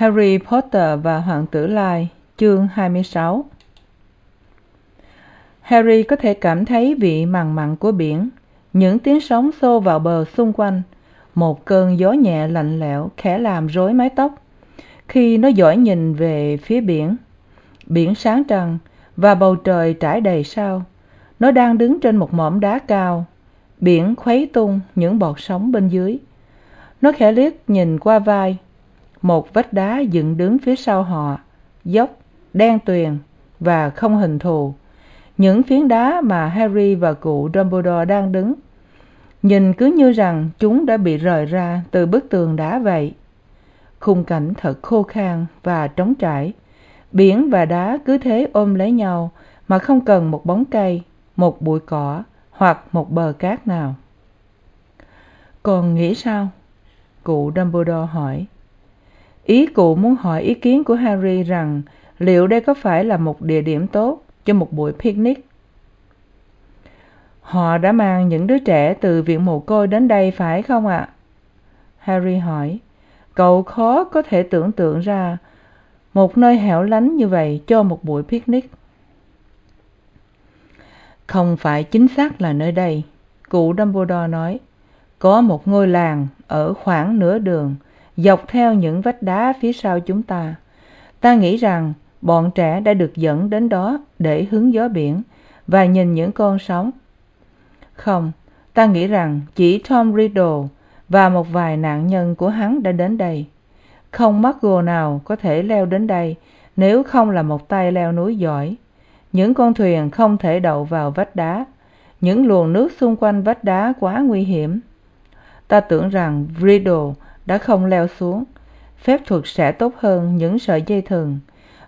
harry potter và hoàng tử lai, chương 26 harry có thể cảm thấy vị mằn mặn của biển, những tiếng sóng xô vào bờ xung quanh, một cơn gió nhẹ lạnh lẽo khẽ làm rối mái tóc. Khi nó dõi nhìn về phía biển biển sáng trăng và bầu trời trải đầy sao, nó đang đứng trên một mỏm đá cao. Biển khuấy tung những bọt sóng bên dưới. Nó khẽ liếc nhìn qua vai một vách đá dựng đứng phía sau họ, dốc, đen tuyền và không hình thù. Những phiến đá mà harry và cụ dumbledore đang đứng, nhìn cứ như rằng chúng đã bị rời ra từ bức tường đá vậy. Khung cảnh thật khô khan và trống trải. Biển và đá cứ thế ôm lấy nhau mà không cần một bóng cây, một bụi cỏ hoặc một bờ cát nào. Còn nghĩ sao? Cụ dumbledore hỏi ý cụ muốn hỏi ý kiến của harry rằng liệu đây có phải là một địa điểm tốt cho một buổi picnic? Họ đã mang những đứa trẻ từ viện mồ côi đến đây phải không ạ? Harry hỏi. Cậu khó có thể tưởng tượng ra một nơi hẻo lánh như vậy cho một buổi picnic. Không phải chính xác là nơi đây, cụ dumbledore nói. Có một ngôi làng ở khoảng nửa đường dọc theo những vách đá phía sau chúng ta. Ta nghĩ rằng bọn trẻ đã được dẫn đến đó để hứng gió biển và nhìn những con sóng. Không, ta nghĩ rằng chỉ tom riddle và một vài nạn nhân của hắn đã đến đây. Không muggle nào có thể leo đến đây nếu không là một tay leo núi giỏi. Những con thuyền không thể đậu vào vách đá. Những luồng nước xung quanh vách đá quá nguy hiểm. Ta tưởng rằng riddle đã không leo xuống. Phép thuật sẽ tốt hơn những sợi dây thừng,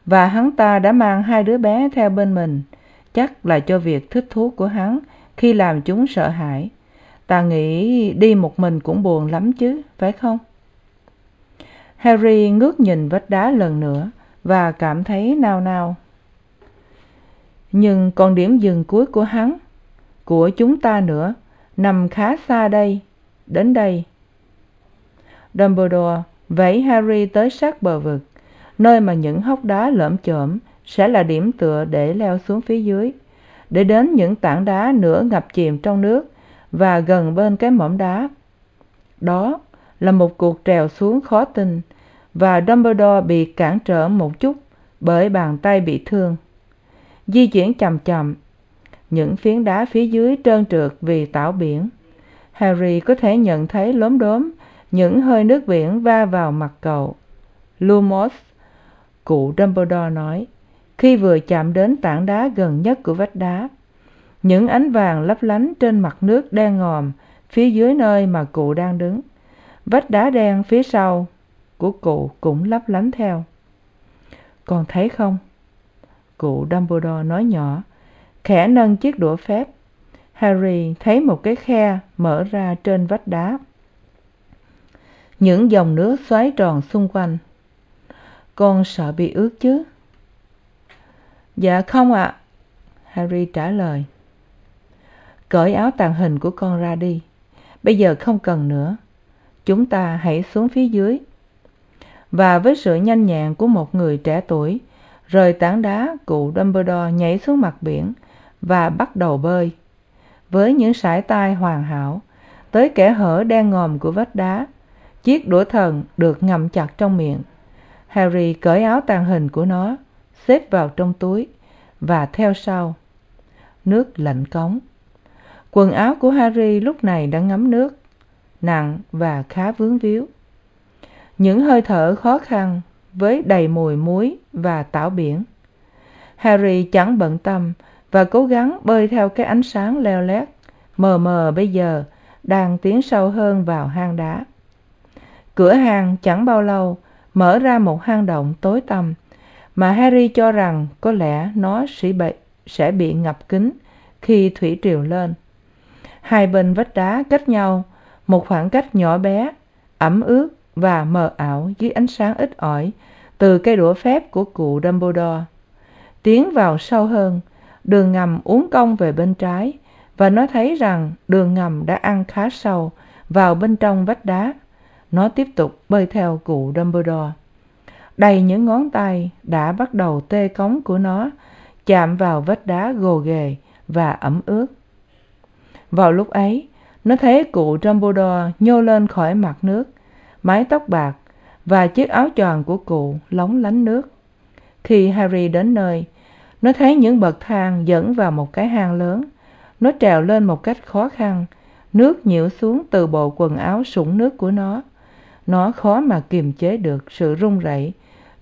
và hắn ta đã mang hai đứa bé theo bên mình. Chắc là cho việc thích thú của hắn khi làm chúng sợ hãi. Ta nghĩ đi một mình cũng buồn lắm chứ, phải không? Harry ngước nhìn vách đá lần nữa và cảm thấy nao nao. Nhưng còn điểm dừng cuối của hắn, của chúng ta nữa, nằm khá xa đây, đến đây dumbledore vẫy harry tới sát bờ vực. Nơi mà những hốc đá lởm chởm sẽ là điểm tựa để leo xuống phía dưới. Để đến những tảng đá nửa ngập chìm trong nước và gần bên cái mỏm đá, đó là một cuộc trèo xuống khó tin và dumbledore bị cản trở một chút bởi bàn tay bị thương. Di chuyển chậm chậm, những phiến đá phía dưới trơn trượt vì tảo biển. Harry có thể nhận thấy lốm đốm những hơi nước biển va vào mặt cậu. Lumos, cụ dumbledore nói, khi vừa chạm đến tảng đá gần nhất của vách đá, những ánh vàng lấp lánh trên mặt nước đen ngòm phía dưới nơi mà cụ đang đứng. Vách đá đen phía sau của cụ cũng lấp lánh theo. Con thấy không? Cụ dumbledore nói nhỏ, khẽ nâng chiếc đũa phép. Harry thấy một cái khe mở ra trên vách đá những dòng nước xoáy tròn xung quanh. Con sợ bị ướt chứ? Dạ không ạ, harry trả lời. Cởi áo tàng hình của con ra đi. Bây giờ không cần nữa. Chúng ta hãy xuống phía dưới. Và với sự nhanh nhẹn của một người trẻ tuổi, rời tảng đá cụ dumbledore nhảy xuống mặt biển và bắt đầu bơi. Với những sải tay hoàn hảo, tới kẽ hở đen ngòm của vách đá chiếc đũa thần được ngậm chặt trong miệng. Harry cởi áo tàng hình của nó, xếp vào trong túi và theo sau. Nước lạnh cống. Quần áo của harry lúc này đã ngấm nước, nặng và khá vướng víu. Những hơi thở khó khăn với đầy mùi muối và tảo biển. Harry chẳng bận tâm và cố gắng bơi theo cái ánh sáng leo lét mờ mờ bây giờ đang tiến sâu hơn vào hang đá cửa hàng chẳng bao lâu, mở ra một hang động tối tăm, mà harry cho rằng có lẽ nó sẽ bị ngập kín khi thủy triều lên. Hai bên vách đá cách nhau một khoảng cách nhỏ bé, ẩm ướt và mờ ảo dưới ánh sáng ít ỏi từ cây đũa phép của cụ dumbledore. Tiến vào sâu hơn, đường ngầm uốn cong về bên trái và nó thấy rằng đường ngầm đã ăn khá sâu vào bên trong vách đá nó tiếp tục bơi theo cụ dumbledore. Đầy những ngón tay đã bắt đầu tê cống của nó, chạm vào vách đá gồ ghề và ẩm ướt. Vào lúc ấy, nó thấy cụ dumbledore nhô lên khỏi mặt nước, mái tóc bạc và chiếc áo choàng của cụ lóng lánh nước. Khi harry đến nơi, nó thấy những bậc thang dẫn vào một cái hang lớn. Nó trèo lên một cách khó khăn, nước nhiễu xuống từ bộ quần áo sũng nước của nó nó khó mà kiềm chế được sự run rẩy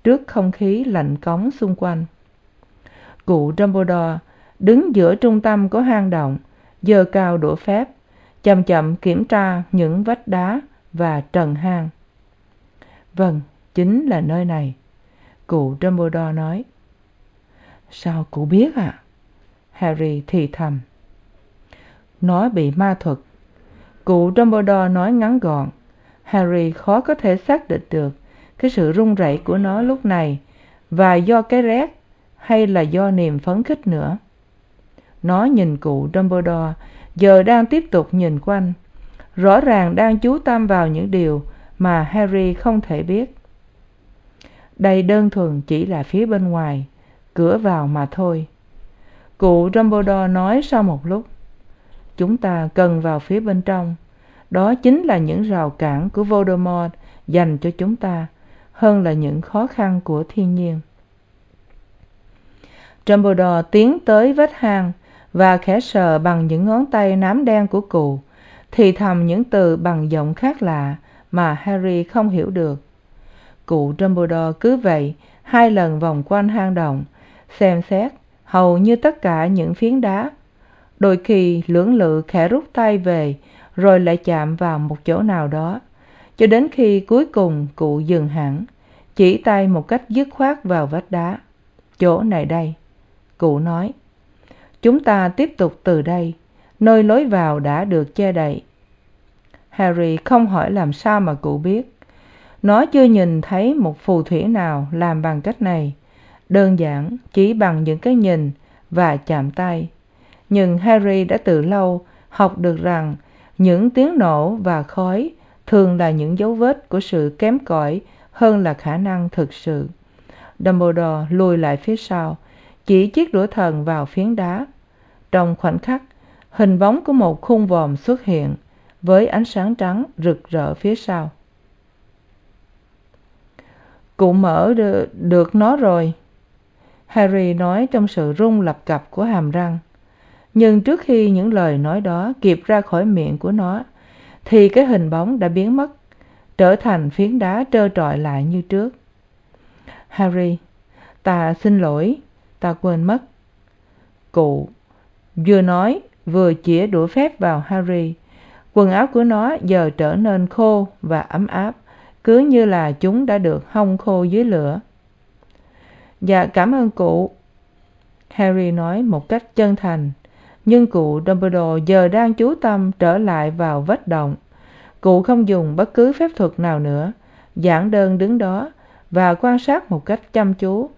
trước không khí lạnh cóng xung quanh. Cụ dumbledore đứng giữa trung tâm của hang động, giơ cao đũa phép, chậm chậm kiểm tra những vách đá và trần hang. Vâng chính là nơi này, cụ dumbledore nói. Sao cụ biết ạ? Harry thì thầm. Nó bị ma thuật. Cụ dumbledore nói ngắn gọn harry khó có thể xác định được cái sự run rẩy của nó lúc này và do cái rét hay là do niềm phấn khích nữa. Nó nhìn cụ dumbledore, giờ đang tiếp tục nhìn quanh. Rõ ràng đang chú tâm vào những điều mà harry không thể biết. Đây đơn thuần chỉ là phía bên ngoài, cửa vào mà thôi. Cụ dumbledore nói sau một lúc, chúng ta cần vào phía bên trong đó chính là những rào cản của voldemort dành cho chúng ta, hơn là những khó khăn của thiên nhiên. Dumbledore tiến tới vách hang và khẽ sờ bằng những ngón tay nám đen của cụ, thì thầm những từ bằng giọng khác lạ mà harry không hiểu được. Cụ dumbledore cứ vậy hai lần vòng quanh hang động, xem xét hầu như tất cả những phiến đá, đôi khi lưỡng lự khẽ rút tay về rồi lại chạm vào một chỗ nào đó. Cho đến khi cuối cùng cụ dừng hẳn, chỉ tay một cách dứt khoát vào vách đá. Chỗ này đây, cụ nói. Chúng ta tiếp tục từ đây, nơi lối vào đã được che đậy. Harry không hỏi làm sao mà cụ biết. Nó chưa nhìn thấy một phù thủy nào làm bằng cách này. Đơn giản chỉ bằng những cái nhìn và chạm tay. Nhưng harry đã từ lâu học được rằng những tiếng nổ và khói thường là những dấu vết của sự kém cỏi hơn là khả năng thực sự. Dumbledore lùi lại phía sau, chỉ chiếc đũa thần vào phiến đá. Trong khoảnh khắc, hình bóng của một khung vòm xuất hiện với ánh sáng trắng rực rỡ phía sau. Cụ mở được nó rồi, harry nói trong sự rung lập cập của hàm răng nhưng trước khi những lời nói đó kịp ra khỏi miệng của nó, thì cái hình bóng đã biến mất, trở thành phiến đá trơ trọi lại như trước. Harry, ta xin lỗi, ta quên mất. Cụ, vừa nói, vừa chĩa đũa phép vào harry. Quần áo của nó giờ trở nên khô và ấm áp, cứ như là chúng đã được hong khô dưới lửa. Dạ cảm ơn cụ, harry nói một cách chân thành nhưng cụ dumbledore giờ đang chú tâm trở lại vào vết động. Cụ không dùng bất cứ phép thuật nào nữa giản đơn đứng đó và quan sát một cách chăm chú,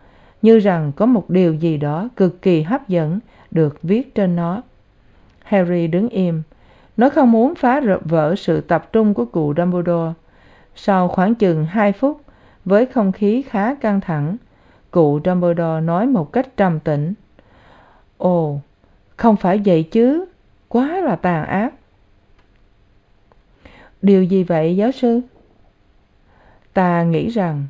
như rằng có một điều gì đó cực kỳ hấp dẫn được viết trên nó. Harry đứng im. Nó không muốn phá vỡ sự tập trung của cụ dumbledore. Sau khoảng chừng hai phút, với không khí khá căng thẳng, cụ dumbledore nói một cách trầm tĩnh. Ồ không phải vậy chứ, quá là tàn ác. Điều gì vậy, giáo sư? Ta nghĩ rằng,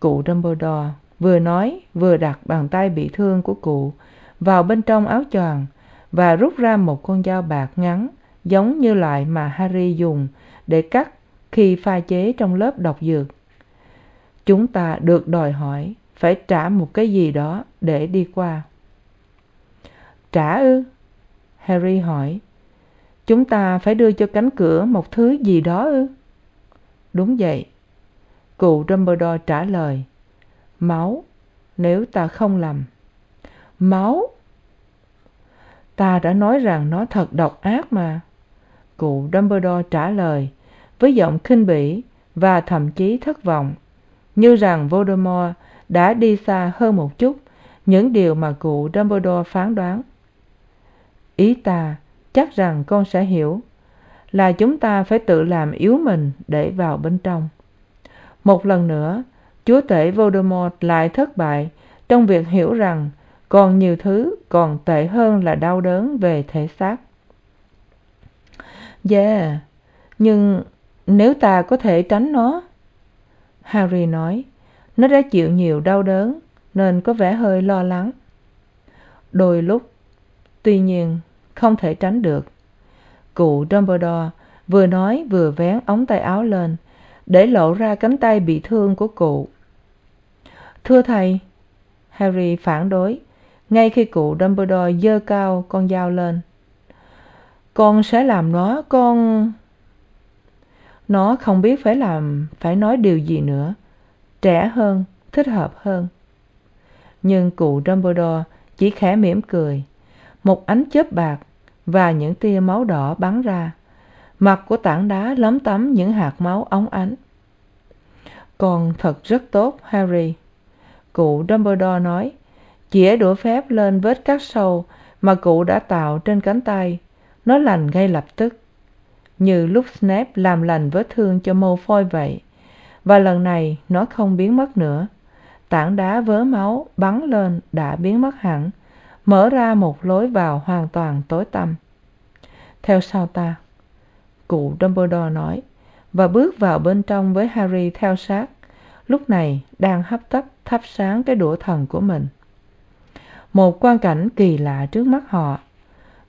cụ dumbledore vừa nói, vừa đặt bàn tay bị thương của cụ vào bên trong áo choàng và rút ra một con dao bạc ngắn giống như loại mà harry dùng để cắt khi pha chế trong lớp độc dược. Chúng ta được đòi hỏi phải trả một cái gì đó để đi qua trả ư? Harry hỏi. Chúng ta phải đưa cho cánh cửa một thứ gì đó ư? Đúng vậy. Cụ dumbledore trả lời. Máu, nếu ta không lầm máu? Ta đã nói rằng nó thật độc ác mà. Cụ dumbledore trả lời với giọng khinh bỉ và thậm chí thất vọng, như rằng voldemort đã đi xa hơn một chút. Những điều mà cụ dumbledore phán đoán ý ta, chắc rằng con sẽ hiểu là chúng ta phải tự làm yếu mình để vào bên trong. Một lần nữa, chúa tể voldemort lại thất bại trong việc hiểu rằng còn nhiều thứ còn tệ hơn là đau đớn về thể xác. Yeah, nhưng nếu ta có thể tránh nó? Harry nói, nó đã chịu nhiều đau đớn nên có vẻ hơi lo lắng. Đôi lúc tuy nhiên, không thể tránh được. Cụ dumbledore vừa nói vừa vén ống tay áo lên, để lộ ra cánh tay bị thương của cụ. Thưa thầy, harry phản đối, ngay khi cụ dumbledore giơ cao con dao lên. Con sẽ làm nó, con nó không biết phải làm, phải nói điều gì nữa. Trẻ hơn, thích hợp hơn. Nhưng cụ dumbledore chỉ khẽ mỉm cười một ánh chớp bạc và những tia máu đỏ bắn ra. Mặt của tảng đá lấm tấm những hạt máu óng ánh. Con thật rất tốt, harry. Cụ dumbledore nói, chĩa đũa phép lên vết cắt sâu mà cụ đã tạo trên cánh tay. Nó lành ngay lập tức. Như lúc snape làm lành vết thương cho malfoy vậy. Và lần này nó không biến mất nữa. Tảng đá vớ máu bắn lên đã biến mất hẳn mở ra một lối vào hoàn toàn tối tăm. Theo sau ta, cụ dumbledore nói, và bước vào bên trong với harry theo sát, lúc này đang hấp tấp, thắp sáng cái đũa thần của mình. Một quan cảnh kỳ lạ trước mắt họ.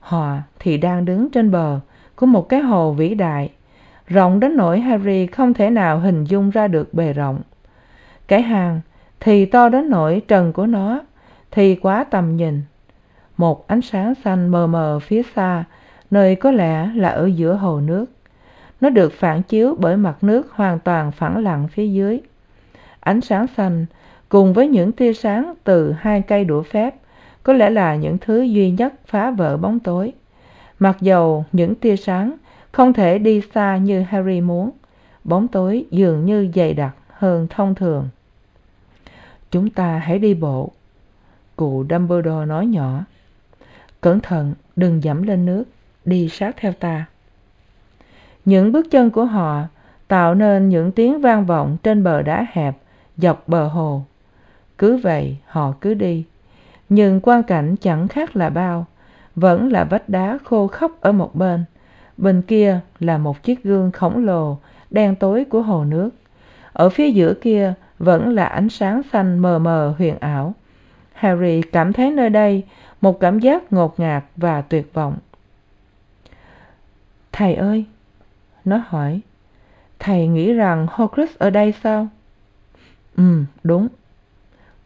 Họ thì đang đứng trên bờ của một cái hồ vĩ đại. Rộng đến nỗi harry không thể nào hình dung ra được bề rộng. Cái hang thì to đến nỗi trần của nó thì quá tầm nhìn một ánh sáng xanh mờ mờ phía xa, nơi có lẽ là ở giữa hồ nước. Nó được phản chiếu bởi mặt nước hoàn toàn phẳng lặng phía dưới. Ánh sáng xanh cùng với những tia sáng từ hai cây đũa phép có lẽ là những thứ duy nhất phá vỡ bóng tối. Mặc dầu những tia sáng không thể đi xa như harry muốn, bóng tối dường như dày đặc hơn thông thường. Chúng ta hãy đi bộ, cụ dumbledore nói nhỏ cẩn thận, đừng dẫm lên nước, đi sát theo ta. Những bước chân của họ tạo nên những tiếng vang vọng trên bờ đá hẹp, dọc bờ hồ. Cứ vậy, họ cứ đi. Nhưng quan cảnh chẳng khác là bao, vẫn là vách đá khô khốc ở một bên. Bên kia là một chiếc gương khổng lồ, đen tối của hồ nước. Ở phía giữa kia vẫn là ánh sáng xanh mờ mờ huyền ảo harry cảm thấy nơi đây một cảm giác ngột ngạt và tuyệt vọng. Thầy ơi, nó hỏi, thầy nghĩ rằng horcrux ở đây sao? Ừ đúng.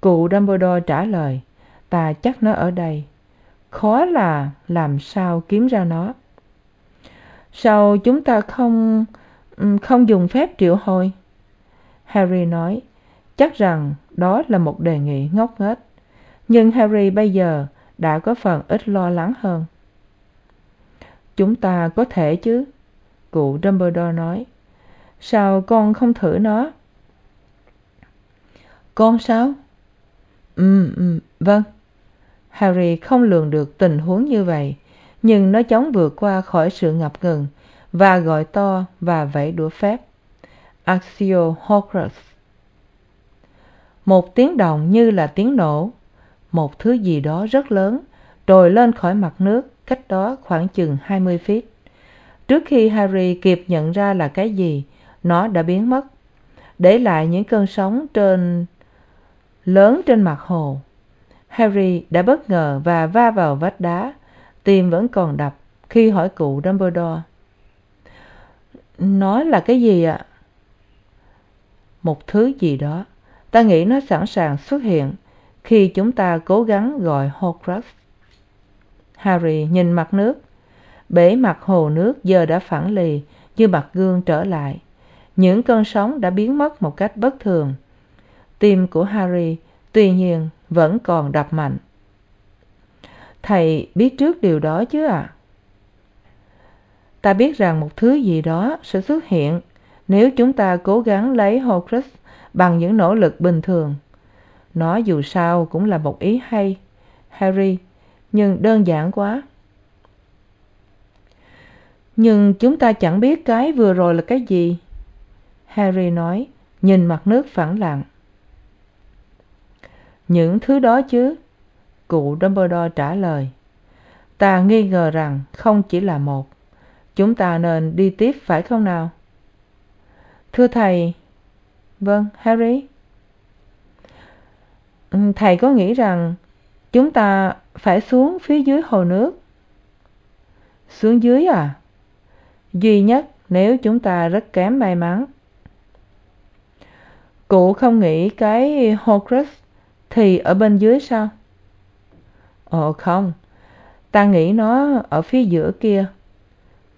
Cụ dumbledore trả lời, ta chắc nó ở đây. Khó là làm sao kiếm ra nó. Sao chúng ta không không dùng phép triệu hồi? Harry nói, chắc rằng đó là một đề nghị ngốc nghếch nhưng harry bây giờ đã có phần ít lo lắng hơn. Chúng ta có thể chứ? Cụ dumbledore nói. Sao con không thử nó? Con sao? Ừ ừ vâng. Harry không lường được tình huống như vậy, nhưng nó chóng vượt qua khỏi sự ngập ngừng và gọi to và vẫy đũa phép. Accio horcrux. Một tiếng động như là tiếng nổ một thứ gì đó rất lớn trồi lên khỏi mặt nước, cách đó khoảng chừng hai mươi feet. Trước khi harry kịp nhận ra là cái gì, nó đã biến mất. Để lại những cơn sóng trên, lớn trên mặt hồ. Harry đã bất ngờ và va vào vách đá tim vẫn còn đập khi hỏi cụ dumbledore. Nó là cái gì ạ? Một thứ gì đó. Ta nghĩ nó sẵn sàng xuất hiện khi chúng ta cố gắng gọi horcrux. Harry nhìn mặt nước. Bể mặt hồ nước giờ đã phẳng lì, như mặt gương trở lại. Những cơn sóng đã biến mất một cách bất thường. Tim của harry, tuy nhiên, vẫn còn đập mạnh. Thầy biết trước điều đó chứ ạ? Ta biết rằng một thứ gì đó sẽ xuất hiện nếu chúng ta cố gắng lấy horcrux bằng những nỗ lực bình thường nó dù sao cũng là một ý hay, harry, nhưng đơn giản quá. Nhưng chúng ta chẳng biết cái vừa rồi là cái gì, harry nói, nhìn mặt nước phẳng lặng. Những thứ đó chứ? Cụ dumbledore trả lời. Ta nghi ngờ rằng không chỉ là một. Chúng ta nên đi tiếp phải không nào? Thưa thầy. Vâng harry. Ừ, thầy có nghĩ rằng chúng ta phải xuống phía dưới hồ nước? Xuống dưới à? Duy nhất nếu chúng ta rất kém may mắn. Cụ không nghĩ cái horcrux thì ở bên dưới sao? Ồ, không. Ta nghĩ nó ở phía giữa kia.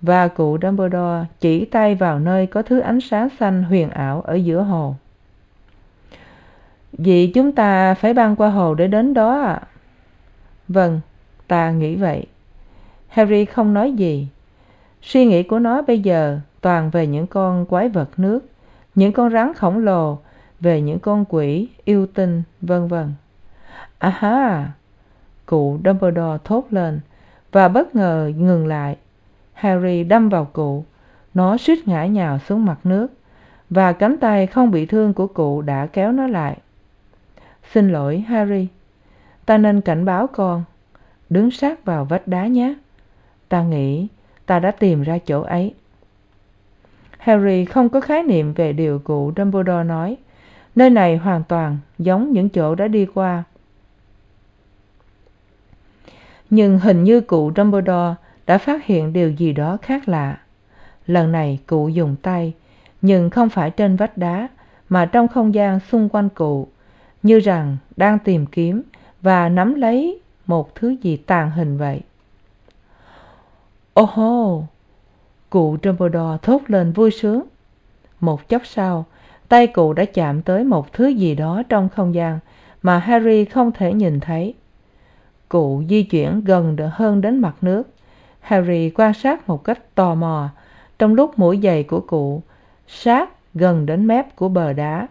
Và cụ dumbledore chỉ tay vào nơi có thứ ánh sáng xanh huyền ảo ở giữa hồ vì chúng ta phải băng qua hồ để đến đó ạ. Vâng ta nghĩ vậy. Harry không nói gì. Suy nghĩ của nó bây giờ toàn về những con quái vật nước, những con rắn khổng lồ, về những con quỷ, yêu tinh, vân vân. À ha cụ dumbledore thốt lên và bất ngờ ngừng lại. Harry đâm vào cụ. Nó suýt ngã nhào xuống mặt nước và cánh tay không bị thương của cụ đã kéo nó lại xin lỗi, harry. Ta nên cảnh báo con. Đứng sát vào vách đá nhé. Ta nghĩ ta đã tìm ra chỗ ấy. Harry không có khái niệm về điều cụ dumbledore nói. Nơi này hoàn toàn giống những chỗ đã đi qua. Nhưng hình như cụ dumbledore đã phát hiện điều gì đó khác lạ. Lần này cụ dùng tay, nhưng không phải trên vách đá, mà trong không gian xung quanh cụ như rằng đang tìm kiếm và nắm lấy một thứ gì tàn hình vậy. Ô hô cụ dumbledore thốt lên vui sướng. Một chốc sau, tay cụ đã chạm tới một thứ gì đó trong không gian mà harry không thể nhìn thấy. Cụ di chuyển gần hơn đến mặt nước. Harry quan sát một cách tò mò. Trong lúc mũi giày của cụ, sát gần đến mép của bờ đá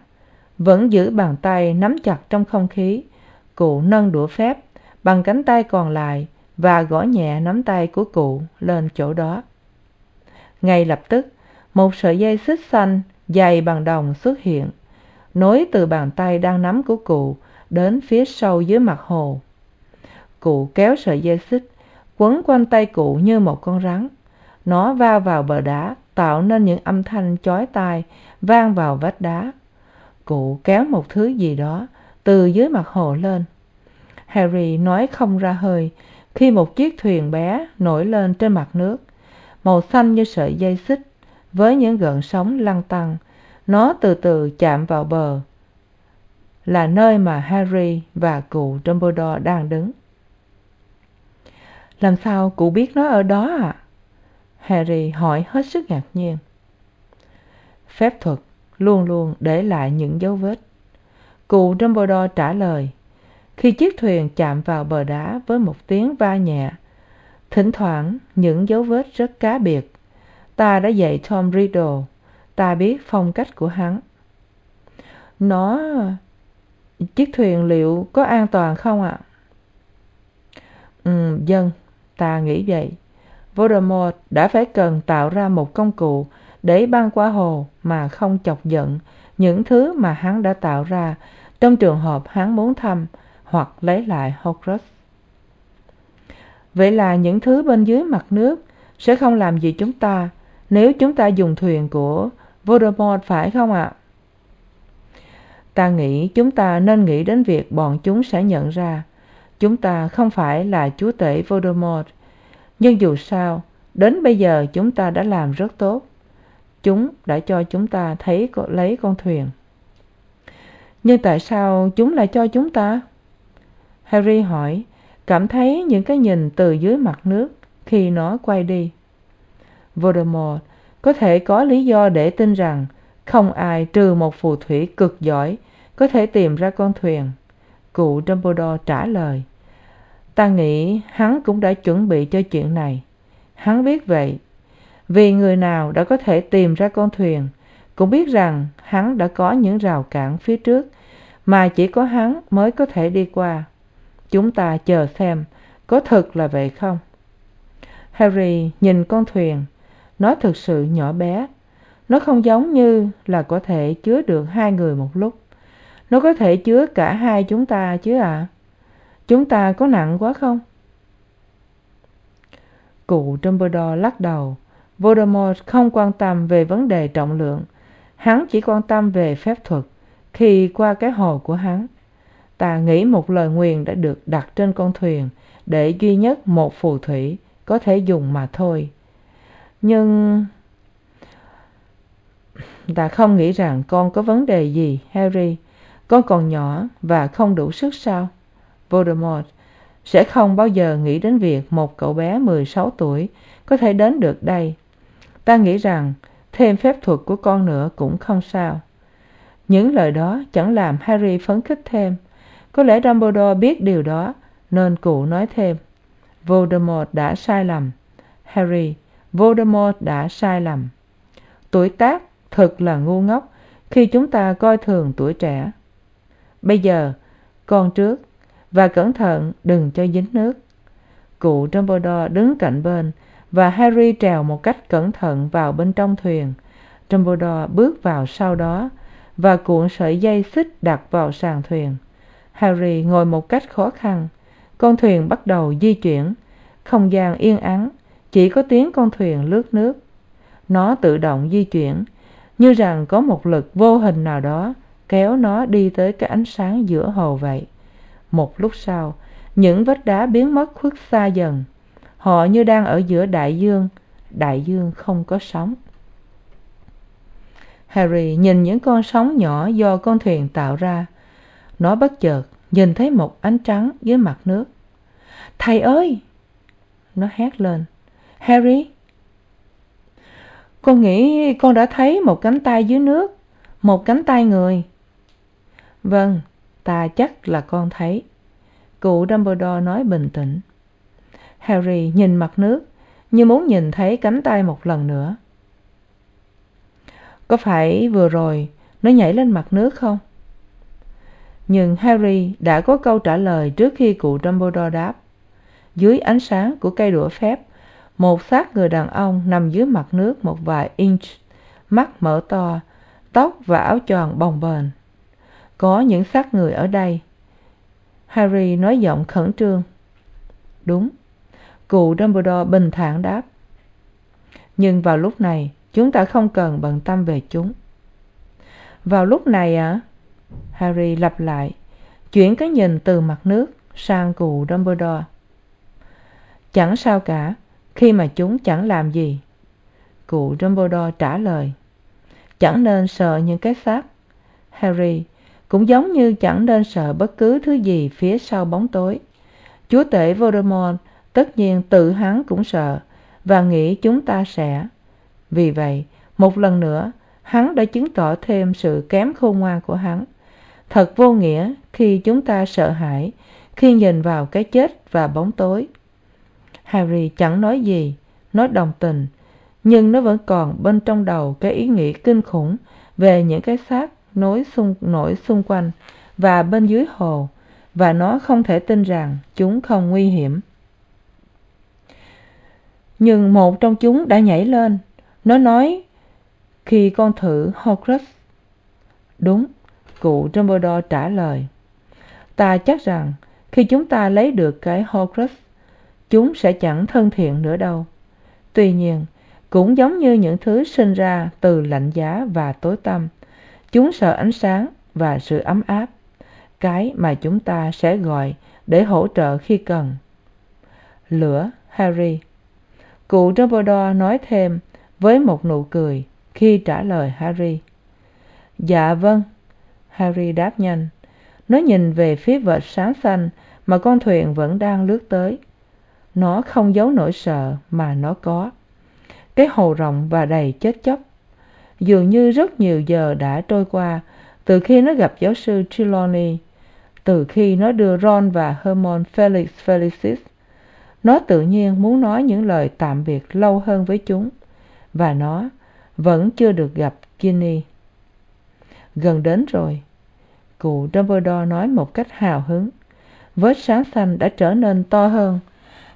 vẫn giữ bàn tay nắm chặt trong không khí. Cụ nâng đũa phép, bằng cánh tay còn lại và gõ nhẹ nắm tay của cụ lên chỗ đó. Ngay lập tức, một sợi dây xích xanh dày bằng đồng xuất hiện, nối từ bàn tay đang nắm của cụ đến phía sâu dưới mặt hồ. Cụ kéo sợi dây xích, quấn quanh tay cụ như một con rắn. Nó va vào bờ đá, tạo nên những âm thanh chói tai vang vào vách đá cụ kéo một thứ gì đó từ dưới mặt hồ lên. Harry nói không ra hơi khi một chiếc thuyền bé nổi lên trên mặt nước, màu xanh như sợi dây xích với những gợn sóng lăn tăn. Nó từ từ chạm vào bờ, là nơi mà harry và cụ dumbledore đang đứng. Làm sao cụ biết nó ở đó ạ à? harry hỏi hết sức ngạc nhiên. Phép thuật luôn luôn để lại những dấu vết. Cụ dumbledore trả lời, khi chiếc thuyền chạm vào bờ đá với một tiếng va nhẹ, thỉnh thoảng những dấu vết rất cá biệt. Ta đã dạy tom riddle, ta biết phong cách của hắn. Nó, chiếc thuyền liệu có an toàn không ạ? Ừ vâng ta nghĩ vậy. Voldemort đã phải cần tạo ra một công cụ để băng qua hồ mà không chọc giận những thứ mà hắn đã tạo ra trong trường hợp hắn muốn thăm hoặc lấy lại horcrux vậy là những thứ bên dưới mặt nước sẽ không làm gì chúng ta nếu chúng ta dùng thuyền của voldemort, phải không ạ? Ta nghĩ chúng ta nên nghĩ đến việc bọn chúng sẽ nhận ra chúng ta không phải là chúa tể voldemort. Nhưng dù sao, đến bây giờ chúng ta đã làm rất tốt chúng đã cho chúng ta thấy lấy con thuyền. Nhưng tại sao chúng lại cho chúng ta? Harry hỏi, cảm thấy những cái nhìn từ dưới mặt nước khi nó quay đi. Voldemort có thể có lý do để tin rằng không ai trừ một phù thủy cực giỏi có thể tìm ra con thuyền. Cụ dumbledore trả lời, ta nghĩ hắn cũng đã chuẩn bị cho chuyện này. Hắn biết vậy vì người nào đã có thể tìm ra con thuyền, cũng biết rằng hắn đã có những rào cản phía trước, mà chỉ có hắn mới có thể đi qua. Chúng ta chờ xem có thực là vậy không. Harry nhìn con thuyền nó thực sự nhỏ bé. Nó không giống như là có thể chứa được hai người một lúc. Nó có thể chứa cả hai chúng ta chứ ạ. Chúng ta có nặng quá không? Cụ dumbledore lắc đầu voldemort không quan tâm về vấn đề trọng lượng. Hắn chỉ quan tâm về phép thuật khi qua cái hồ của hắn. Ta nghĩ một lời nguyền đã được đặt trên con thuyền để duy nhất một phù thủy có thể dùng mà thôi. Nhưng ta không nghĩ rằng con có vấn đề gì, harry. Con còn nhỏ và không đủ sức sao? Voldemort sẽ không bao giờ nghĩ đến việc một cậu bé mười sáu tuổi có thể đến được đây ta nghĩ rằng thêm phép thuật của con nữa cũng không sao. Những lời đó chẳng làm harry phấn khích thêm. Có lẽ dumbledore biết điều đó, nên cụ nói thêm. Voldemort đã sai lầm. Harry, voldemort đã sai lầm. Tuổi tác thật là ngu ngốc khi chúng ta coi thường tuổi trẻ. Bây giờ, con trước và cẩn thận đừng cho dính nước. Cụ dumbledore đứng cạnh bên và harry trèo một cách cẩn thận vào bên trong thuyền. Dumbledore bước vào sau đó và cuộn sợi dây xích đặt vào sàn thuyền. Harry ngồi một cách khó khăn. Con thuyền bắt đầu di chuyển. Không gian yên ắng, chỉ có tiếng con thuyền lướt nước. Nó tự động di chuyển, như rằng có một lực vô hình nào đó kéo nó đi tới cái ánh sáng giữa hồ vậy. Một lúc sau, những vách đá biến mất khuất xa dần họ như đang ở giữa đại dương đại dương không có sóng. Harry nhìn những con sóng nhỏ do con thuyền tạo ra. Nó bất chợt nhìn thấy một ánh trắng dưới mặt nước. Thầy ơi! Nó hét lên. Harry! Con nghĩ con đã thấy một cánh tay dưới nước, một cánh tay người. Vâng ta chắc là con thấy, cụ dumbledore nói bình tĩnh harry nhìn mặt nước như muốn nhìn thấy cánh tay một lần nữa. Có phải vừa rồi nó nhảy lên mặt nước không? Nhưng harry đã có câu trả lời trước khi cụ dumbledore đáp. Dưới ánh sáng của cây đũa phép, một xác người đàn ông nằm dưới mặt nước một vài inch, mắt mở to, tóc và áo choàng bồng bềnh. Có những xác người ở đây. Harry nói giọng khẩn trương. Đúng cụ dumbledore bình thản đáp, nhưng vào lúc này, chúng ta không cần bận tâm về chúng. Vào lúc này ạ harry lặp lại, chuyển cái nhìn từ mặt nước sang cụ dumbledore. Chẳng sao cả, khi mà chúng chẳng làm gì. Cụ dumbledore trả lời, chẳng nên sợ những cái xác. Harry cũng giống như chẳng nên sợ bất cứ thứ gì phía sau bóng tối. Chúa tể voldemort tất nhiên tự hắn cũng sợ và nghĩ chúng ta sẽ. Vì vậy, một lần nữa, hắn đã chứng tỏ thêm sự kém khôn ngoan của hắn. Thật vô nghĩa khi chúng ta sợ hãi khi nhìn vào cái chết và bóng tối. Harry chẳng nói gì, nói đồng tình, nhưng nó vẫn còn bên trong đầu cái ý nghĩ kinh khủng về những cái xác nối xung, nổi xung quanh và bên dưới hồ, và nó không thể tin rằng chúng không nguy hiểm nhưng một trong chúng đã nhảy lên. Nó nói, khi con thử horcrux. Đúng, cụ dumbledore trả lời. Ta chắc rằng khi chúng ta lấy được cái horcrux, chúng sẽ chẳng thân thiện nữa đâu. Tuy nhiên, cũng giống như những thứ sinh ra từ lạnh giá và tối tăm, chúng sợ ánh sáng và sự ấm áp, cái mà chúng ta sẽ gọi để hỗ trợ khi cần. Lửa, harry cụ dumbledore nói thêm với một nụ cười khi trả lời harry. Dạ vâng harry đáp nhanh. Nó nhìn về phía vệt sáng xanh mà con thuyền vẫn đang lướt tới. Nó không giấu nỗi sợ mà nó có. Cái hồ rộng và đầy chết chóc. Dường như rất nhiều giờ đã trôi qua từ khi nó gặp giáo sư trelawney, từ khi nó đưa ron và hermon felix felicis nó tự nhiên muốn nói những lời tạm biệt lâu hơn với chúng. Và nó vẫn chưa được gặp ginny. Gần đến rồi, cụ dumbledore nói một cách hào hứng. Vết sáng xanh đã trở nên to hơn.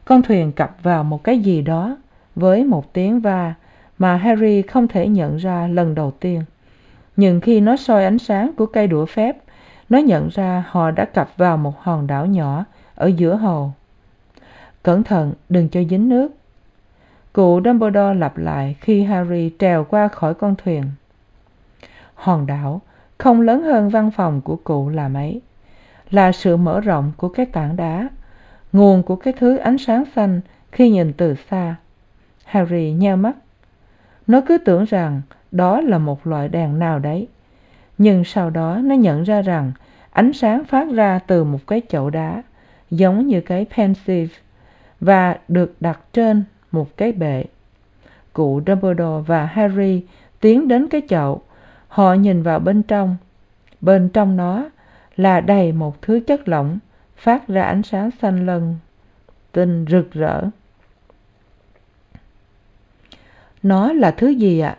Con thuyền cập vào một cái gì đó với một tiếng va mà harry không thể nhận ra lần đầu tiên. Nhưng khi nó soi ánh sáng của cây đũa phép, nó nhận ra họ đã cập vào một hòn đảo nhỏ ở giữa hồ cẩn thận, đừng cho dính nước. Cụ dumbledore lặp lại khi harry trèo qua khỏi con thuyền. Hòn đảo, không lớn hơn văn phòng của cụ là mấy, là sự mở rộng của cái tảng đá, nguồn của cái thứ ánh sáng xanh khi nhìn từ xa. Harry nheo mắt. Nó cứ tưởng rằng đó là một loại đèn nào đấy, nhưng sau đó nó nhận ra rằng ánh sáng phát ra từ một cái chậu đá, giống như cái pensive và được đặt trên một cái bệ. Cụ dumbledore và harry tiến đến cái chậu. Họ nhìn vào bên trong. Bên trong nó là đầy một thứ chất lỏng, phát ra ánh sáng xanh lân, tinh rực rỡ. Nó là thứ gì ạ?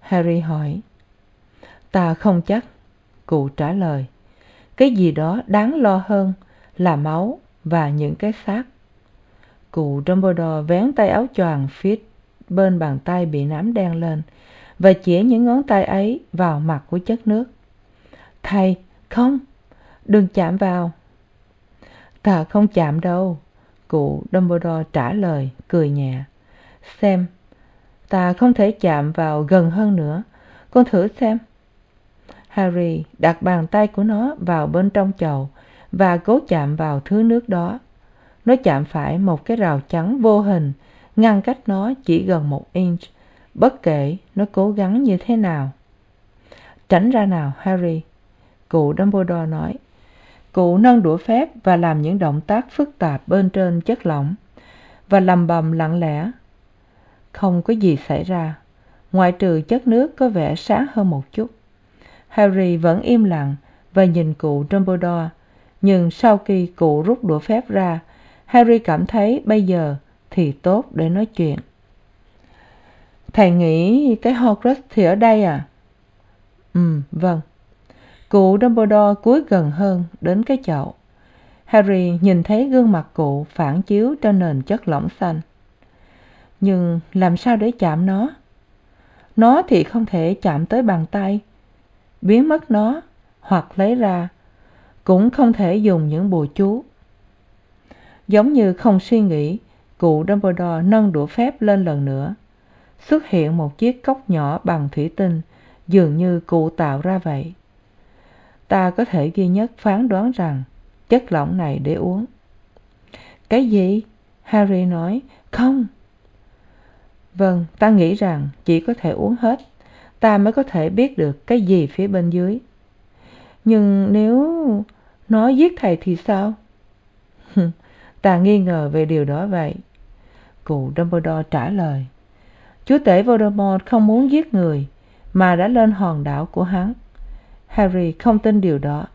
Harry hỏi. Ta không chắc, cụ trả lời. Cái gì đó đáng lo hơn là máu và những cái xác cụ dumbledore vén tay áo choàng phía bên bàn tay bị nám đen lên và chĩa những ngón tay ấy vào mặt của chất nước. Thầy, không, đừng chạm vào. Ta không chạm đâu, cụ dumbledore trả lời, cười nhẹ. Xem, ta không thể chạm vào gần hơn nữa. Con thử xem. Harry đặt bàn tay của nó vào bên trong chậu và cố chạm vào thứ nước đó nó chạm phải một cái rào chắn vô hình, ngăn cách nó chỉ gần một inch. Bất kể nó cố gắng như thế nào. Tránh ra nào, harry. Cụ dumbledore nói. Cụ nâng đũa phép và làm những động tác phức tạp bên trên chất lỏng và lầm bầm lặng lẽ. Không có gì xảy ra. Ngoại trừ chất nước có vẻ sáng hơn một chút. Harry vẫn im lặng và nhìn cụ dumbledore, nhưng sau khi cụ rút đũa phép ra harry cảm thấy bây giờ thì tốt để nói chuyện. Thầy nghĩ cái horcrux thì ở đây à? Ừ vâng. Cụ dumbledore cúi gần hơn đến cái chậu. Harry nhìn thấy gương mặt cụ phản chiếu trên nền chất lỏng xanh. Nhưng làm sao để chạm nó? Nó thì không thể chạm tới bàn tay. Biến mất nó hoặc lấy ra cũng không thể dùng những bùa chú giống như không suy nghĩ, cụ dumbledore nâng đũa phép lên lần nữa. Xuất hiện một chiếc cốc nhỏ bằng thủy tinh, dường như cụ tạo ra vậy. Ta có thể duy nhất phán đoán rằng chất lỏng này để uống. Cái gì? Harry nói. Không. Vâng ta nghĩ rằng chỉ có thể uống hết. Ta mới có thể biết được cái gì phía bên dưới. Nhưng nếu nó giết thầy thì sao? Ta nghi ngờ về điều đó vậy. Cụ dumbledore trả lời, chúa tể voldemort không muốn giết người, mà đã lên hòn đảo của hắn. Harry không tin điều đó.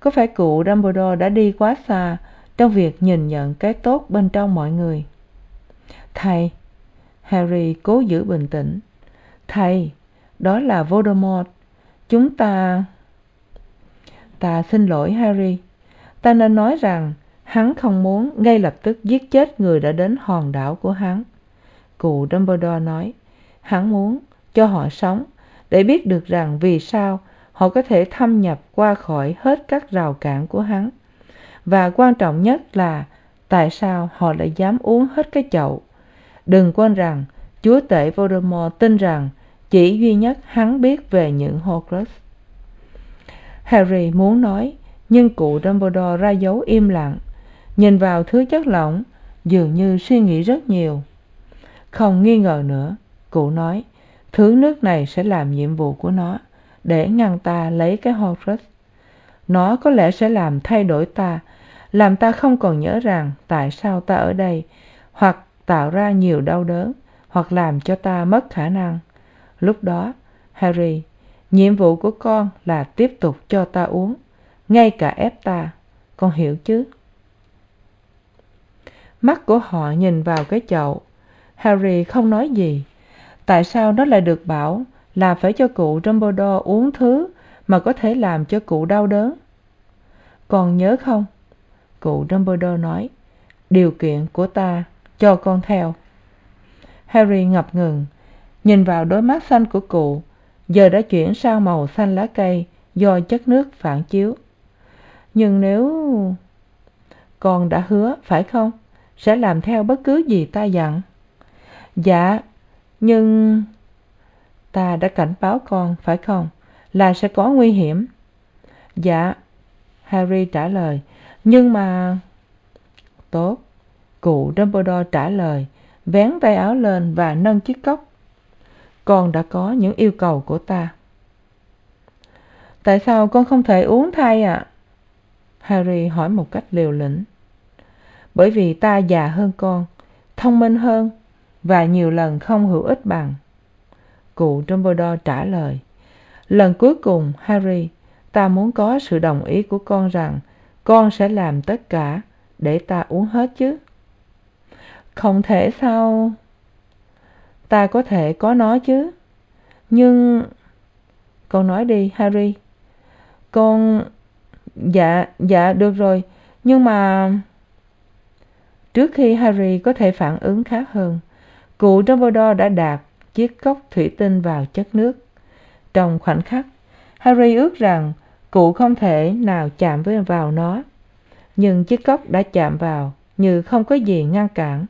Có phải cụ dumbledore đã đi quá xa trong việc nhìn nhận cái tốt bên trong mọi người? Thầy, harry cố giữ bình tĩnh. Thầy, đó là voldemort. Chúng ta ta xin lỗi, harry. Ta nên nói rằng hắn không muốn ngay lập tức giết chết người đã đến hòn đảo của hắn. Cụ dumbledore nói, hắn muốn cho họ sống để biết được rằng vì sao họ có thể thâm nhập qua khỏi hết các rào cản của hắn. Và quan trọng nhất là tại sao họ lại dám uống hết cái chậu. Đừng quên rằng chúa tể voldemort tin rằng chỉ duy nhất hắn biết về những horcrux. Harry muốn nói, nhưng cụ dumbledore ra dấu im lặng nhìn vào thứ chất lỏng, dường như suy nghĩ rất nhiều. Không nghi ngờ nữa, cụ nói, thứ nước này sẽ làm nhiệm vụ của nó, để ngăn ta lấy cái horus. Nó có lẽ sẽ làm thay đổi ta, làm ta không còn nhớ rằng tại sao ta ở đây, hoặc tạo ra nhiều đau đớn, hoặc làm cho ta mất khả năng. Lúc đó, harry, nhiệm vụ của con là tiếp tục cho ta uống, ngay cả ép ta. Con hiểu chứ? Mắt của họ nhìn vào cái chậu. Harry không nói gì. Tại sao nó lại được bảo là phải cho cụ dumbledore uống thứ mà có thể làm cho cụ đau đớn? Con nhớ không? Cụ dumbledore nói, điều kiện của ta cho con theo. Harry ngập ngừng, nhìn vào đôi mắt xanh của cụ. Giờ đã chuyển sang màu xanh lá cây do chất nước phản chiếu. Nhưng nếu con đã hứa, phải không? Sẽ làm theo bất cứ gì ta dặn. Dạ nhưng ta đã cảnh báo con, phải không? Là sẽ có nguy hiểm. Dạ harry trả lời. Nhưng mà, tốt. Cụ dumbledore trả lời, vén tay áo lên và nâng chiếc cốc. Con đã có những yêu cầu của ta. Tại sao con không thể uống thay ạ? Harry hỏi một cách liều lĩnh bởi vì ta già hơn con, thông minh hơn và nhiều lần không hữu ích bằng. Cụ dumbledore trả lời, lần cuối cùng, harry, ta muốn có sự đồng ý của con rằng con sẽ làm tất cả để ta uống hết chứ. Không thể sao? Ta có thể có nó chứ. Nhưng con nói đi, harry. Con dạ dạ được rồi. Nhưng mà trước khi harry có thể phản ứng khác hơn, cụ dumbledore đã đạp chiếc cốc thủy tinh vào chất nước. Trong khoảnh khắc, harry ước rằng cụ không thể nào chạm vào nó. Nhưng chiếc cốc đã chạm vào như không có gì ngăn cản.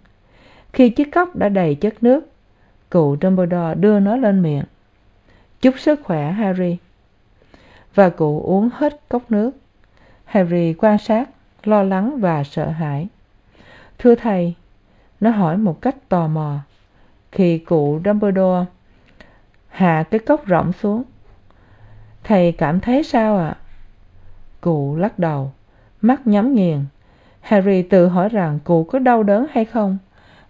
Khi chiếc cốc đã đầy chất nước, cụ dumbledore đưa nó lên miệng. Chúc sức khỏe, harry. Và cụ uống hết cốc nước. Harry quan sát, lo lắng và sợ hãi thưa thầy, nó hỏi một cách tò mò. Khi cụ dumbledore hạ cái cốc rỗng xuống, thầy cảm thấy sao ạ? Cụ lắc đầu, mắt nhắm nghiền. Harry tự hỏi rằng cụ có đau đớn hay không?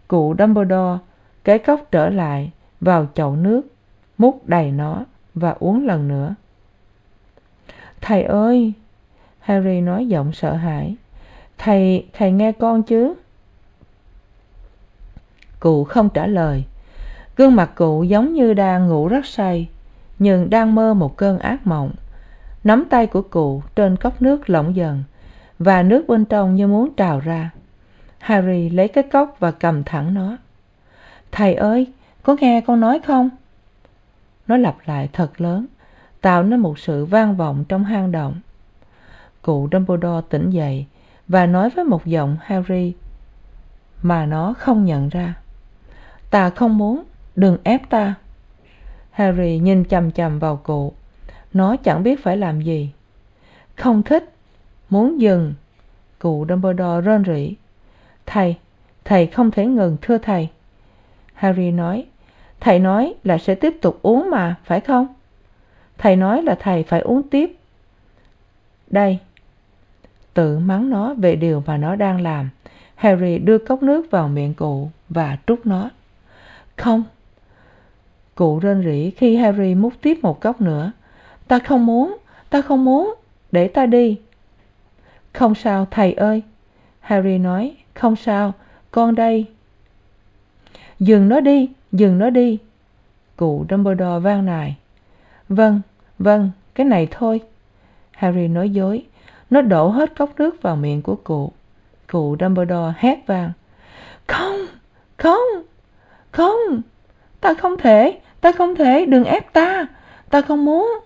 Cụ dumbledore cái cốc trở lại vào chậu nước, múc đầy nó và uống lần nữa. Thầy ơi! Harry nói giọng sợ hãi. Thầy thầy nghe con chứ? Cụ không trả lời. Gương mặt cụ giống như đang ngủ rất say, nhưng đang mơ một cơn ác mộng. Nắm tay của cụ trên cốc nước lỏng dần, và nước bên trong như muốn trào ra. Harry lấy cái cốc và cầm thẳng nó. Thầy ơi, có nghe con nói không? Nó lặp lại thật lớn, tạo nên một sự vang vọng trong hang động. Cụ dumbledore tỉnh dậy và nói với một giọng harry, mà nó không nhận ra ta không muốn, đừng ép ta. Harry nhìn chằm chằm vào cụ. Nó chẳng biết phải làm gì. Không thích, muốn dừng. Cụ dumbledore rên rỉ. Thầy thầy không thể ngừng, thưa thầy. Harry nói, thầy nói là sẽ tiếp tục uống mà, phải không? Thầy nói là thầy phải uống tiếp. Đây. Tự mắng nó về điều mà nó đang làm. Harry đưa cốc nước vào miệng cụ và trút nó không? Cụ rên rỉ khi harry múc tiếp một cốc nữa. Ta không muốn, ta không muốn, để ta đi. Không sao, thầy ơi. Harry nói, không sao, con đây. Dừng nó đi, dừng nó đi. Cụ dumbledore van nài. Vâng vâng cái này thôi. Harry nói dối. Nó đổ hết cốc nước vào miệng của cụ. Cụ dumbledore hét vang. Không không không, ta không thể, ta không thể, đừng ép ta ta không muốn.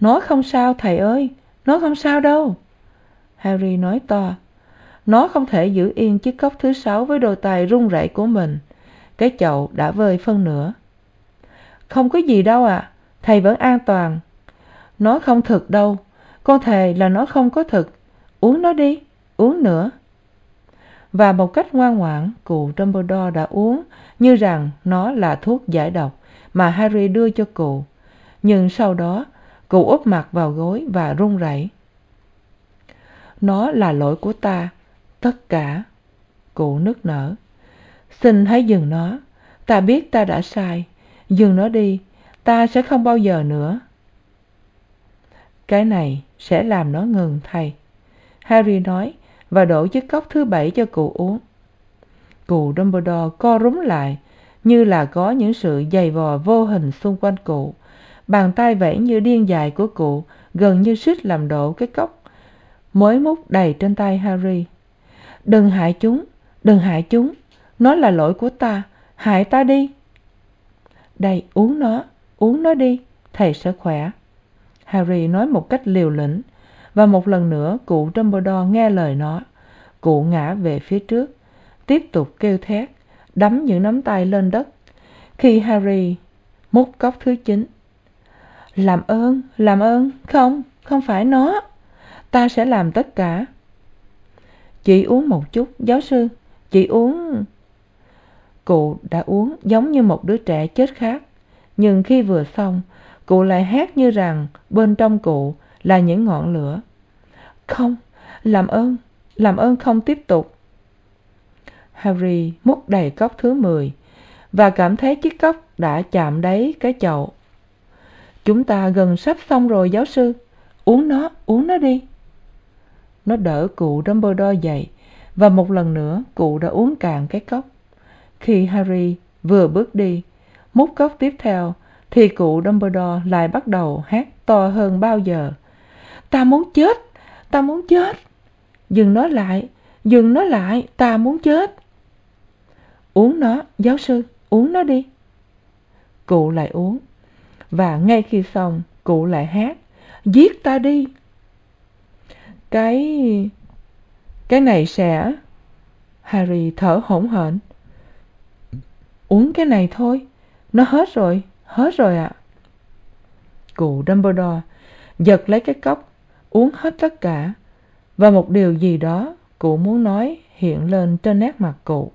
Nói không sao, thầy ơi, nói không sao đâu. Harry nói to, nó không thể giữ yên chiếc cốc thứ sáu với đôi tay run rẩy của mình. Cái chậu đã vơi phân nửa. Không có gì đâu ạ, thầy vẫn an toàn. Nó không thực đâu, con thề là nó không có thực. Uống nó đi, uống nữa và một cách ngoan ngoãn, cụ dumbledore đã uống như rằng nó là thuốc giải độc mà harry đưa cho cụ. Nhưng sau đó, cụ úp mặt vào gối và run rẩy. Nó là lỗi của ta, tất cả. Cụ nức nở. Xin hãy dừng nó. Ta biết ta đã sai. Dừng nó đi. Ta sẽ không bao giờ nữa. Cái này sẽ làm nó ngừng thầy harry nói và đổ chiếc cốc thứ bảy cho cụ uống. Cụ dumbledore co rúm lại, như là có những sự giày vò vô hình xung quanh cụ. Bàn tay vẫy như điên dại của cụ, gần như suýt làm đổ cái cốc mới múc đầy trên tay harry. Đừng hại chúng, đừng hại chúng, nó là lỗi của ta, hại ta đi. Đây, uống nó uống nó đi, thầy sẽ khỏe. Harry nói một cách liều lĩnh và một lần nữa, cụ dumbledore nghe lời nó. Cụ ngã về phía trước, tiếp tục kêu thét, đấm những nắm tay lên đất. Khi harry múc cốc thứ chín, làm ơn làm ơn, không không phải nó. Ta sẽ làm tất cả. Chỉ uống một chút, giáo sư, chỉ uống. Cụ đã uống giống như một đứa trẻ chết khát nhưng khi vừa xong, cụ lại hét như rằng bên trong cụ là những ngọn lửa. Không, làm ơn làm ơn không tiếp tục. Harry múc đầy cốc thứ mười và cảm thấy chiếc cốc đã chạm đáy cái chậu. Chúng ta gần sắp xong rồi, giáo sư. Uống nó uống nó đi. Nó đỡ cụ dumbledore dậy và một lần nữa cụ đã uống cạn cái cốc. Khi harry vừa bước đi, múc cốc tiếp theo thì cụ dumbledore lại bắt đầu hát to hơn bao giờ ta muốn chết, ta muốn chết. Dừng nó lại, dừng nó lại, ta muốn chết. Uống nó, giáo sư, uống nó đi. Cụ lại uống, và ngay khi xong, cụ lại hát, giết ta đi. Cái cái này sẽ, harry thở hổn hển. Uống cái này thôi, nó hết rồi hết rồi ạ. Cụ dumbledore giật lấy cái cốc uống hết tất cả. Và một điều gì đó cụ muốn nói hiện lên trên nét mặt cụ.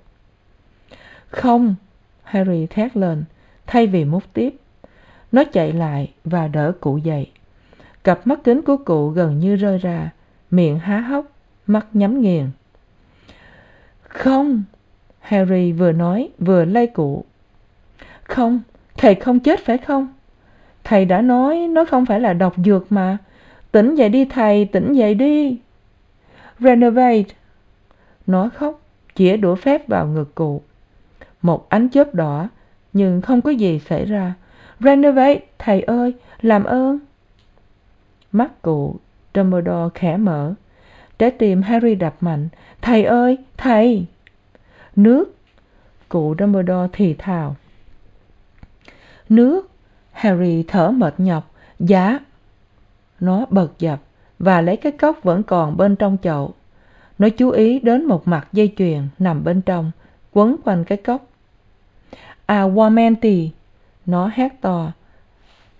Không, harry thét lên, thay vì mút tiếp. Nó chạy lại và đỡ cụ dậy. Cặp mắt kính của cụ gần như rơi ra, miệng há hốc, mắt nhắm nghiền. Không, harry vừa nói vừa lay cụ. Không, thầy không chết phải không? Thầy đã nói nó không phải là độc dược mà tỉnh dậy đi, thầy, tỉnh dậy đi. Renovate. Nó khóc, chĩa đũa phép vào ngực cụ. Một ánh chớp đỏ, nhưng không có gì xảy ra. Renovate, thầy ơi, làm ơn. Mắt cụ dumbledore khẽ mở. Trái tim harry đập mạnh. Thầy ơi, thầy. Nước. Cụ dumbledore thì thào. Nước. Harry thở mệt nhọc. Dạ nó bật dập và lấy cái cốc vẫn còn bên trong chậu. Nó chú ý đến một mặt dây chuyền nằm bên trong, quấn quanh cái cốc. À, Awamenti nó hét to,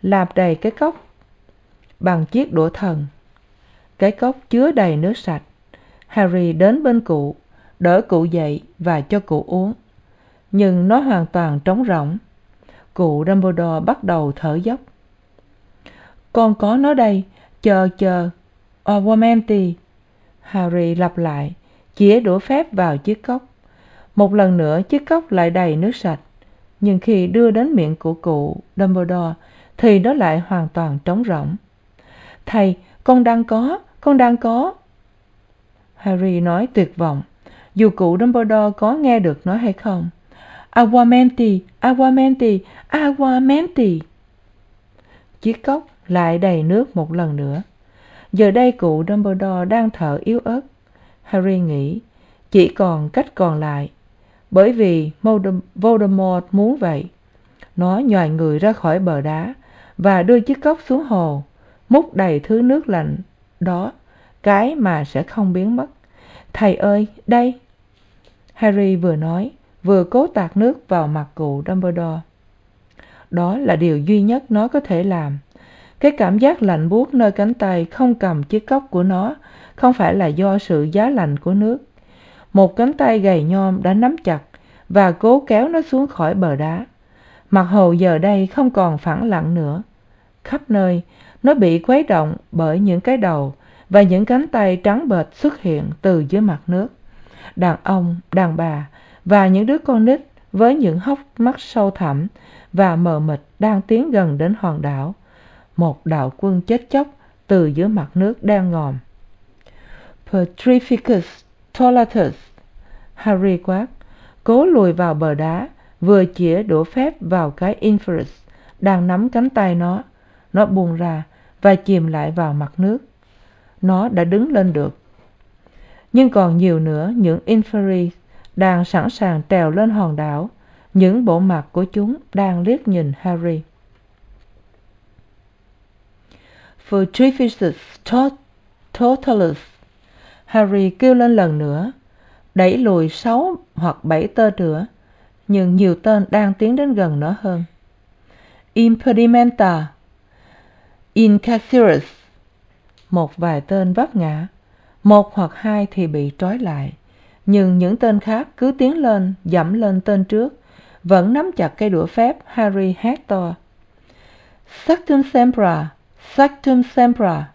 lạp đầy cái cốc bằng chiếc đũa thần. Cái cốc chứa đầy nước sạch. Harry đến bên cụ, đỡ cụ dậy và cho cụ uống. Nhưng nó hoàn toàn trống rỗng. Cụ dumbledore bắt đầu thở dốc. Con có nó đây chờ chờ. Ờ, Awamenti harry lặp lại, chĩa đũa phép vào chiếc cốc. Một lần nữa, chiếc cốc lại đầy nước sạch. Nhưng khi đưa đến miệng của cụ dumbledore, thì nó lại hoàn toàn trống rỗng. Thầy, con đang có, con đang có. Harry nói tuyệt vọng. Dù cụ dumbledore có nghe được nó hay không. Aguamenti aguamenti aguamenti chiếc cốc lại đầy nước một lần nữa. Giờ đây cụ dumbledore đang thở yếu ớt. Harry nghĩ, chỉ còn cách còn lại, bởi vì voldemort muốn vậy. Nó nhoài người ra khỏi bờ đá và đưa chiếc cốc xuống hồ, múc đầy thứ nước lạnh đó, cái mà sẽ không biến mất. Thầy ơi, đây! Harry vừa nói, vừa cố tạt nước vào mặt cụ dumbledore. Đó là điều duy nhất nó có thể làm cái cảm giác lạnh buốt nơi cánh tay không cầm chiếc cốc của nó không phải là do sự giá lạnh của nước. Một cánh tay gầy nhom đã nắm chặt và cố kéo nó xuống khỏi bờ đá. Mặt hồ giờ đây không còn phẳng lặng nữa. Khắp nơi, nó bị khuấy động bởi những cái đầu và những cánh tay trắng bệch xuất hiện từ dưới mặt nước. Đàn ông, đàn bà và những đứa con nít với những hốc mắt sâu thẳm và mờ mịt đang tiến gần đến hòn đảo một đạo quân chết chóc từ dưới mặt nước đen ngòm. Petrificus tollatus harry quát, cố lùi vào bờ đá, vừa chĩa đũa phép vào cái inferus đang nắm cánh tay nó. Nó buông ra và chìm lại vào mặt nước. Nó đã đứng lên được. Nhưng còn nhiều nữa, những inferi đang sẵn sàng trèo lên hòn đảo. Những bộ mặt của chúng đang liếc nhìn harry. Futrificus totalus harry kêu lên lần nữa, đẩy lùi sáu hoặc bảy tên nữa nhưng nhiều tên đang tiến đến gần nó hơn. Impedimenta incarcerus một vài tên vấp ngã, một hoặc hai thì bị trói lại, nhưng những tên khác cứ tiến lên, dẫm lên tên trước, vẫn nắm chặt cây đũa phép harry hét to sactum sempra sactum sempra.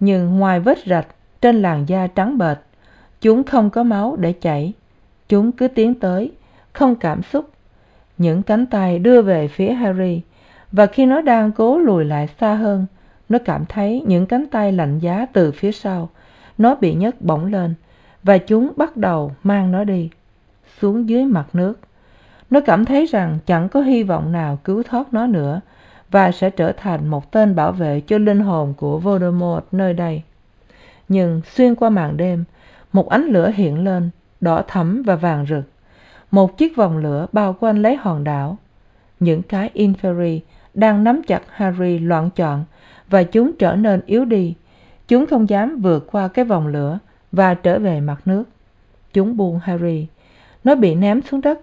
Nhưng ngoài vết rạch trên làn da trắng bệch, chúng không có máu để chảy. Chúng cứ tiến tới, không cảm xúc. Những cánh tay đưa về phía harry, và khi nó đang cố lùi lại xa hơn, nó cảm thấy những cánh tay lạnh giá từ phía sau, nó bị nhấc bổng lên, và chúng bắt đầu mang nó đi, xuống dưới mặt nước. Nó cảm thấy rằng chẳng có hy vọng nào cứu thoát nó nữa và sẽ trở thành một tên bảo vệ cho linh hồn của voldemort nơi đây. Nhưng xuyên qua màn đêm, một ánh lửa hiện lên, đỏ thẫm và vàng rực. Một chiếc vòng lửa bao quanh lấy hòn đảo. Những cái inferi đang nắm chặt harry loạn chọn và chúng trở nên yếu đi. Chúng không dám vượt qua cái vòng lửa và trở về mặt nước. Chúng buông harry. Nó bị ném xuống đất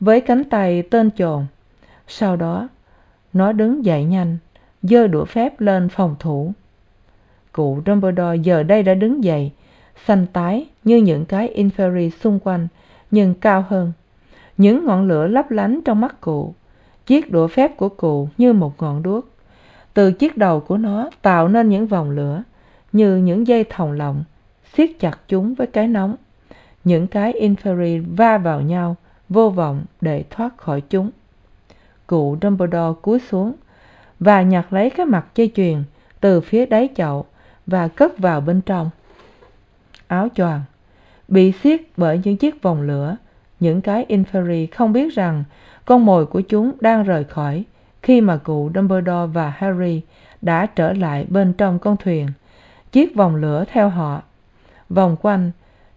với cánh tay tên chồn. Sau đó nó đứng dậy nhanh, giơ đũa phép lên phòng thủ. Cụ dumbledore giờ đây đã đứng dậy xanh tái như những cái inferi xung quanh, nhưng cao hơn. Những ngọn lửa lấp lánh trong mắt cụ, chiếc đũa phép của cụ như một ngọn đuốc. Từ chiếc đầu của nó tạo nên những vòng lửa, như những dây thòng lọng, siết chặt chúng với cái nóng. Những cái inferi va vào nhau, vô vọng để thoát khỏi chúng cụ dumbledore cúi xuống và nhặt lấy cái mặt dây chuyền từ phía đáy chậu và cất vào bên trong. Áo choàng bị xiết bởi những chiếc vòng lửa, những cái inferi không biết rằng con mồi của chúng đang rời khỏi khi mà cụ dumbledore và harry đã trở lại bên trong con thuyền. Chiếc vòng lửa theo họ, vòng quanh,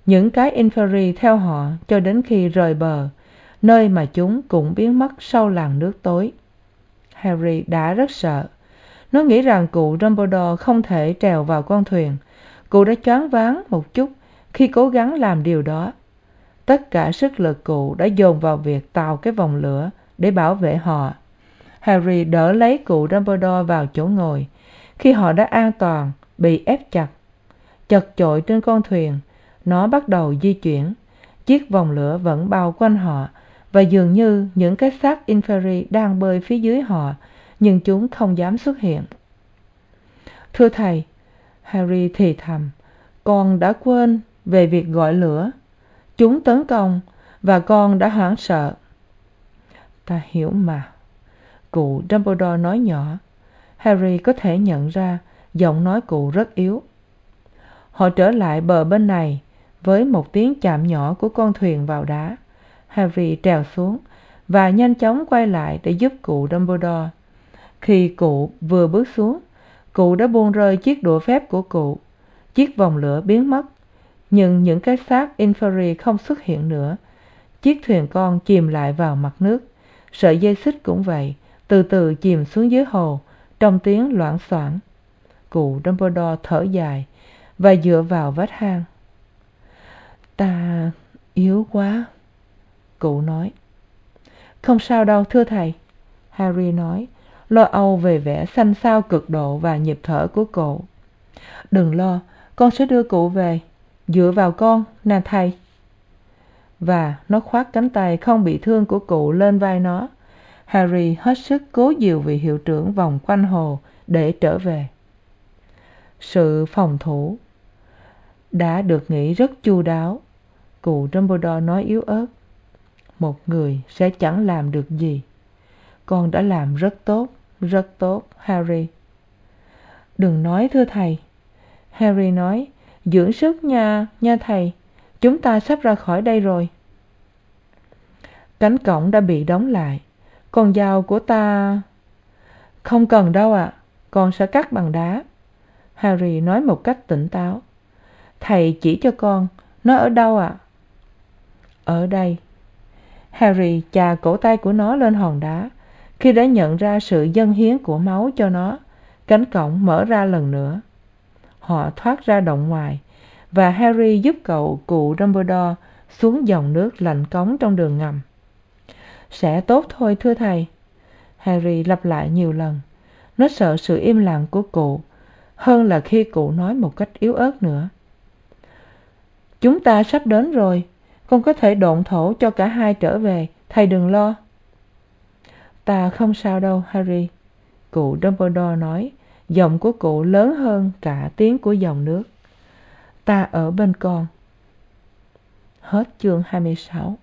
những cái inferi theo họ cho đến khi rời bờ nơi mà chúng cũng biến mất sau làn nước tối. Harry đã rất sợ. Nó nghĩ rằng cụ dumbledore không thể trèo vào con thuyền. Cụ đã choáng váng một chút khi cố gắng làm điều đó. Tất cả sức lực cụ đã dồn vào việc tạo cái vòng lửa để bảo vệ họ. Harry đỡ lấy cụ dumbledore vào chỗ ngồi. Khi họ đã an toàn, bị ép chặt, chật chội trên con thuyền, nó bắt đầu di chuyển. Chiếc vòng lửa vẫn bao quanh họ và dường như những cái xác inferi đang bơi phía dưới họ, nhưng chúng không dám xuất hiện. Thưa thầy, harry thì thầm, con đã quên về việc gọi lửa. Chúng tấn công và con đã hoảng sợ. Ta hiểu mà. Cụ dumbledore nói nhỏ, harry có thể nhận ra giọng nói cụ rất yếu. Họ trở lại bờ bên này với một tiếng chạm nhỏ của con thuyền vào đá harry trèo xuống và nhanh chóng quay lại để giúp cụ dumbledore. Khi cụ vừa bước xuống, cụ đã buông rơi chiếc đũa phép của cụ. Chiếc vòng lửa biến mất, nhưng những cái xác inferi không xuất hiện nữa. Chiếc thuyền con chìm lại vào mặt nước. Sợi dây xích cũng vậy, từ từ chìm xuống dưới hồ, trong tiếng loảng xoảng. Cụ dumbledore thở dài và dựa vào vách hang. Ta yếu quá cụ nói. Không sao đâu, thưa thầy, harry nói. Lo âu về vẻ xanh xao cực độ và nhịp thở của cụ đừng lo, con sẽ đưa cụ về, dựa vào con, nè thầy. Và nó khoác cánh tay không bị thương của cụ lên vai nó. Harry hết sức cố dìu vị hiệu trưởng vòng quanh hồ để trở về. Sự phòng thủ đã được nghĩ rất chu đáo. Cụ dumbledore nói yếu ớt một người sẽ chẳng làm được gì. Con đã làm rất tốt rất tốt, harry. Đừng nói, thưa thầy. Harry nói, dưỡng sức nha nha thầy. Chúng ta sắp ra khỏi đây rồi. Cánh cổng đã bị đóng lại. Con dao của ta không cần đâu ạ. Con sẽ cắt bằng đá. Harry nói một cách tỉnh táo. Thầy chỉ cho con. Nó ở đâu ạ? Ở đây harry chà cổ tay của nó lên hòn đá. Khi đã nhận ra sự dâng hiến của máu cho nó, cánh cổng mở ra lần nữa. Họ thoát ra động ngoài và harry giúp cậu cụ dumbledore xuống dòng nước lạnh cống trong đường ngầm. Sẽ tốt thôi, thưa thầy. Harry lặp lại nhiều lần. Nó sợ sự im lặng của cụ hơn là khi cụ nói một cách yếu ớt nữa. Chúng ta sắp đến rồi con có thể độn thổ cho cả hai trở về. Thầy đừng lo. Ta không sao đâu, harry. Cụ dumbledore nói, giọng của cụ lớn hơn cả tiếng của dòng nước. Ta ở bên con. Hết chương hai mươi sáu.